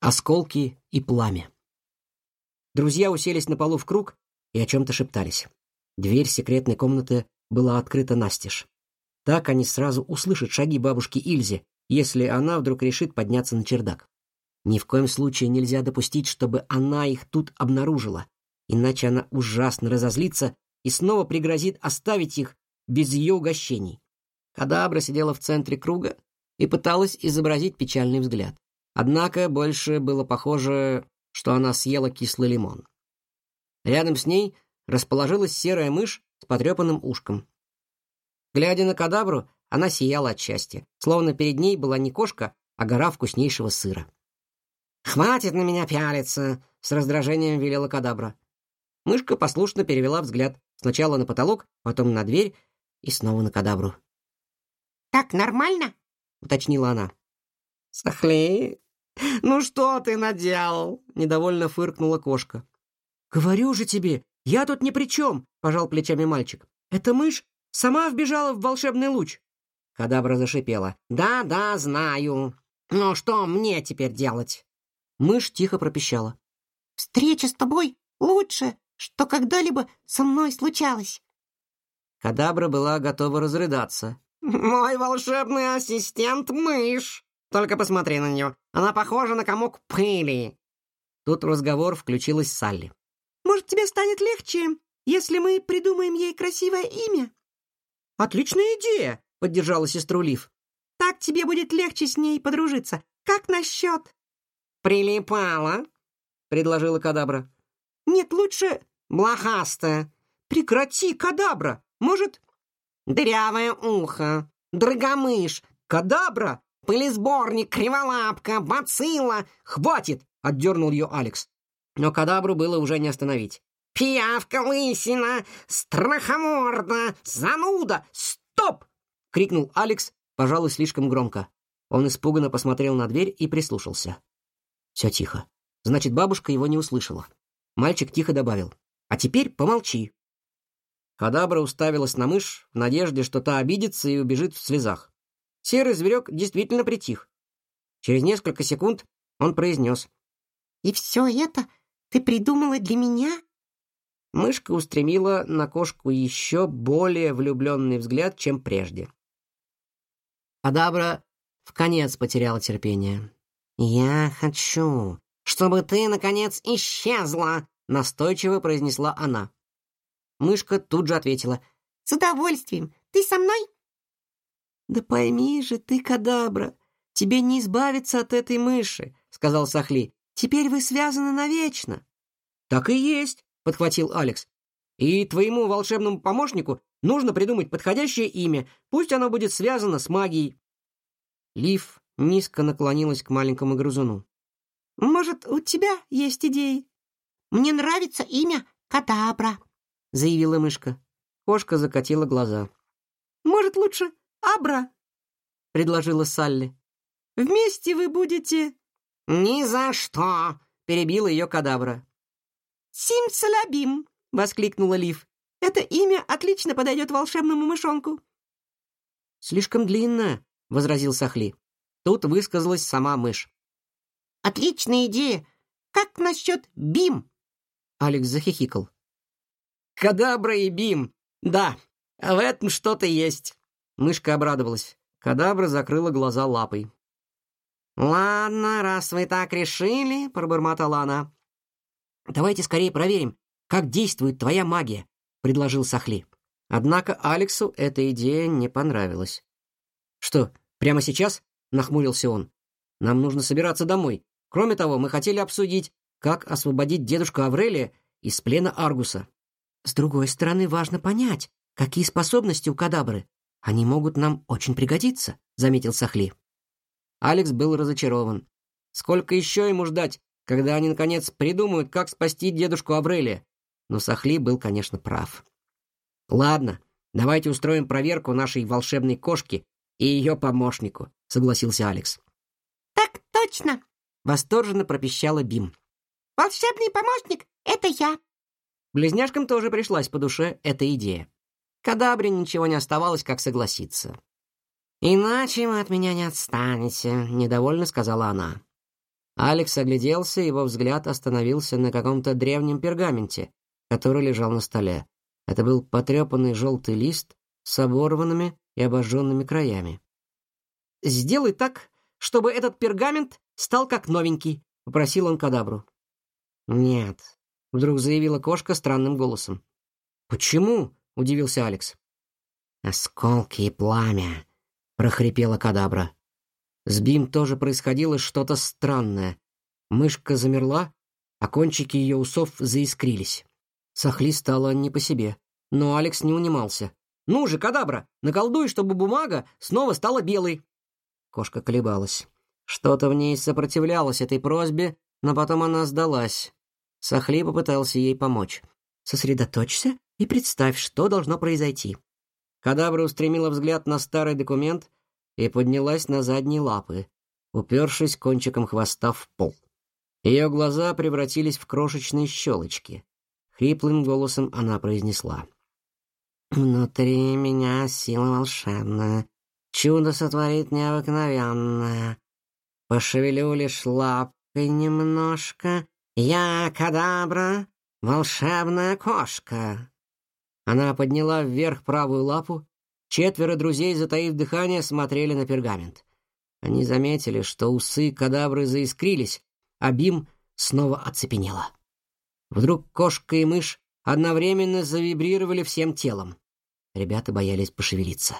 осколки и пламя. Друзья уселись на полу в круг и о чем-то шептались. Дверь секретной комнаты была открыта настежь. Так они сразу услышат шаги бабушки Ильзи, если она вдруг решит подняться на чердак. Ни в коем случае нельзя допустить, чтобы она их тут обнаружила, иначе она ужасно разозлится и снова пригрозит оставить их без ее угощений. Кадабра сидела в центре круга и пыталась изобразить печальный взгляд. Однако больше было похоже, что она съела кислый лимон. Рядом с ней расположилась серая мышь с потрепанным ушком. Глядя на кадабру, она сияла от счастья, словно перед ней была не кошка, а гора вкуснейшего сыра. «Хватит на меня пялиться!» — с раздражением велела кадабра. Мышка послушно перевела взгляд сначала на потолок, потом на дверь и снова на кадабру. «Так нормально?» — уточнила она. «Сахли, ну что ты наделал?» — недовольно фыркнула кошка. «Говорю же тебе, я тут ни при чем!» — пожал плечами мальчик. «Эта мышь сама вбежала в волшебный луч». Кадабра зашипела. «Да-да, знаю. Но что мне теперь делать?» Мышь тихо пропищала. «Встреча с тобой лучше, что когда-либо со мной случалось». Кадабра была готова разрыдаться. «Мой волшебный ассистент — мышь! Только посмотри на нее, она похожа на комок пыли!» Тут в разговор включилась Салли. «Может, тебе станет легче, если мы придумаем ей красивое имя?» «Отличная идея!» — поддержала сестру Лив. «Так тебе будет легче с ней подружиться. Как насчет...» «Прилипала», — предложила Кадабра. «Нет, лучше...» «Блохастая». «Прекрати, Кадабра! Может...» «Дырявое ухо, драгомыш, Кадабра, пылесборник, криволапка, бацилла. Хватит!» — отдернул ее Алекс. Но Кадабру было уже не остановить. «Пиявка, лысина, страхоморда, зануда! Стоп!» — крикнул Алекс, пожалуй, слишком громко. Он испуганно посмотрел на дверь и прислушался. Все тихо. Значит, бабушка его не услышала. Мальчик тихо добавил. «А теперь помолчи». Кадабра уставилась на мышь в надежде, что та обидится и убежит в слезах. Серый зверек действительно притих. Через несколько секунд он произнес. «И все это ты придумала для меня?» Мышка устремила на кошку еще более влюбленный взгляд, чем прежде. Кадабра в конец потеряла терпение. «Я хочу, чтобы ты, наконец, исчезла!» — настойчиво произнесла она. Мышка тут же ответила. «С удовольствием! Ты со мной?» «Да пойми же ты, Кадабра, тебе не избавиться от этой мыши», — сказал Сахли. «Теперь вы связаны навечно». «Так и есть», — подхватил Алекс. «И твоему волшебному помощнику нужно придумать подходящее имя, пусть оно будет связано с магией». Лив низко наклонилась к маленькому грызуну. «Может, у тебя есть идеи?» «Мне нравится имя Кадабра», — заявила мышка. Кошка закатила глаза. «Может, лучше Абра?» — предложила Салли. «Вместе вы будете...» «Ни за что!» — перебила ее Кадабра. «Сим-салабим!» — воскликнула Лив. «Это имя отлично подойдет волшебному мышонку». «Слишком длинно», — возразил Сахли. Тут высказалась сама мышь. «Отличная идея! Как насчет Бим?» Алекс захихикал. «Кадабра и Бим! Да, в этом что-то есть!» Мышка обрадовалась. Кадабра закрыла глаза лапой. «Ладно, раз вы так решили», — пробормотала она. «Давайте скорее проверим, как действует твоя магия», — предложил Сахли. Однако Алексу эта идея не понравилась. «Что, прямо сейчас?» — нахмурился он. «Нам нужно собираться домой. Кроме того, мы хотели обсудить, как освободить дедушку Аврелия из плена Аргуса. С другой стороны, важно понять, какие способности у кадабры. Они могут нам очень пригодиться», — заметил Сахли. Алекс был разочарован. Сколько еще ему ждать, когда они, наконец, придумают, как спасти дедушку Аврелия? Но Сахли был, конечно, прав. «Ладно, давайте устроим проверку нашей волшебной кошки и ее помощнику», — согласился Алекс. «Так точно!» — восторженно пропищала Бим. «Волшебный помощник — это я!» Близняшкам тоже пришлась по душе эта идея. Кадабре ничего не оставалось, как согласиться. «Иначе вы от меня не отстанете», — недовольно сказала она. Алекс огляделся, его взгляд остановился на каком-то древнем пергаменте, который лежал на столе. Это был потрепанный желтый лист с оборванными и обожженными краями. «Сделай так, чтобы этот пергамент стал как новенький», — попросил он кадабру. «Нет», — вдруг заявила кошка странным голосом. «Почему?» — удивился Алекс. «Осколки и пламя», — прохрипела кадабра. С Бим тоже происходило что-то странное. Мышка замерла, а кончики ее усов заискрились. Сахли стало не по себе, но Алекс не унимался. «Ну же, кадабра, наколдуй, чтобы бумага снова стала белой!» Кошка колебалась. Что-то в ней сопротивлялось этой просьбе, но потом она сдалась. Сахли попытался ей помочь. «Сосредоточься и представь, что должно произойти». Кадабра устремила взгляд на старый документ и поднялась на задние лапы, упершись кончиком хвоста в пол. Ее глаза превратились в крошечные щелочки. Хриплым голосом она произнесла. «Внутри меня сила волшебная, чудо сотворит необыкновенное. Пошевелю лишь лапкой немножко, я кадабра, волшебная кошка». Она подняла вверх правую лапу, Четверо друзей, затаив дыхание, смотрели на пергамент. Они заметили, что усы кадавры заискрились, а Бим снова оцепенела. Вдруг кошка и мышь одновременно завибрировали всем телом. Ребята боялись пошевелиться.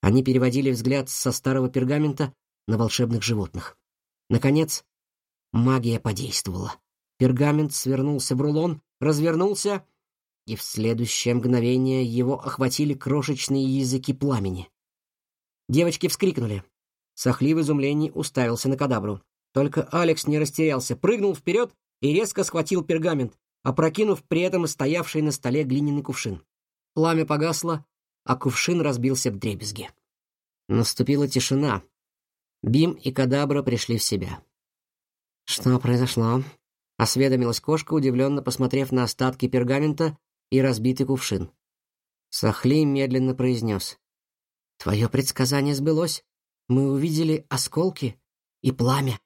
Они переводили взгляд со старого пергамента на волшебных животных. Наконец, магия подействовала. Пергамент свернулся в рулон, развернулся и в следующее мгновение его охватили крошечные языки пламени. Девочки вскрикнули. Сахли в изумлении уставился на кадабру. Только Алекс не растерялся, прыгнул вперед и резко схватил пергамент, опрокинув при этом стоявший на столе глиняный кувшин. Пламя погасло, а кувшин разбился в дребезги. Наступила тишина. Бим и Кадабра пришли в себя. «Что произошло?» — осведомилась кошка, удивленно посмотрев на остатки пергамента, и разбитый кувшин. Сахли медленно произнес. «Твое предсказание сбылось. Мы увидели осколки и пламя».